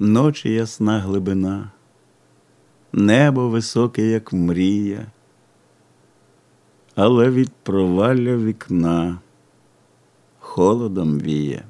ночі ясна глибина, небо високе, як мрія, але від провалля вікна холодом віє.